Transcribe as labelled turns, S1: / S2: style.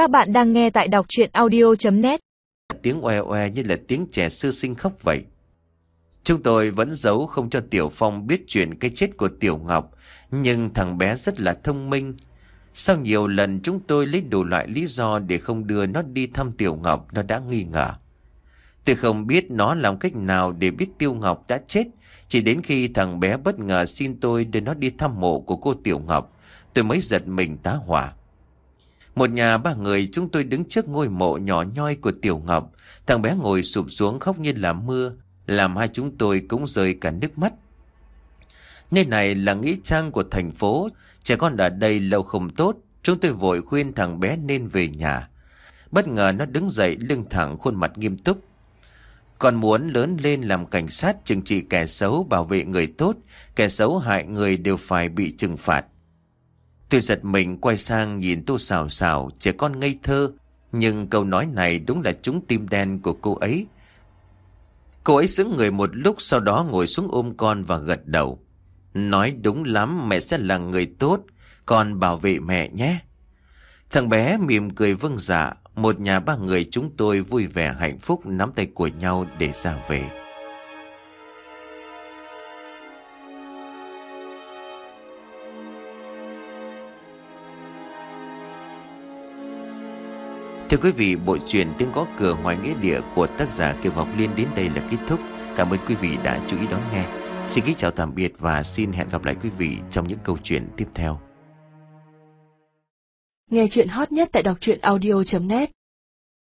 S1: Các bạn đang nghe tại đọc chuyện audio.net
S2: Tiếng oe oe như là tiếng trẻ sơ sinh khóc vậy. Chúng tôi vẫn giấu không cho Tiểu Phong biết chuyện cái chết của Tiểu Ngọc, nhưng thằng bé rất là thông minh. Sau nhiều lần chúng tôi lấy đủ loại lý do để không đưa nó đi thăm Tiểu Ngọc, nó đã nghi ngờ. Tôi không biết nó làm cách nào để biết Tiêu Ngọc đã chết, chỉ đến khi thằng bé bất ngờ xin tôi đưa nó đi thăm mộ của cô Tiểu Ngọc, tôi mới giật mình tá hỏa. Một nhà ba người chúng tôi đứng trước ngôi mộ nhỏ nhoi của Tiểu Ngọc. Thằng bé ngồi sụp xuống khóc như là mưa, làm hai chúng tôi cũng rơi cả nước mắt. Nơi này là nghĩa trang của thành phố, trẻ con ở đây lâu không tốt. Chúng tôi vội khuyên thằng bé nên về nhà. Bất ngờ nó đứng dậy lưng thẳng khuôn mặt nghiêm túc. Còn muốn lớn lên làm cảnh sát trừng trị kẻ xấu bảo vệ người tốt, kẻ xấu hại người đều phải bị trừng phạt. Tôi giật mình quay sang nhìn tô xào xào, trẻ con ngây thơ. Nhưng câu nói này đúng là trúng tim đen của cô ấy. Cô ấy xứng người một lúc sau đó ngồi xuống ôm con và gật đầu. Nói đúng lắm mẹ sẽ là người tốt, con bảo vệ mẹ nhé. Thằng bé mỉm cười vâng dạ, một nhà ba người chúng tôi vui vẻ hạnh phúc nắm tay của nhau để ra về. Thưa quý vị, bộ truyện Tiếng Gõ Cửa Ngoài Nghĩa Địa của tác giả Kiều Ngọc Liên đến đây là kết thúc. Cảm ơn quý vị đã chú ý đón nghe. Xin kính chào tạm biệt và xin hẹn gặp lại quý vị trong những câu chuyện tiếp theo.
S1: Nghe chuyện hot nhất tại đọc audio.net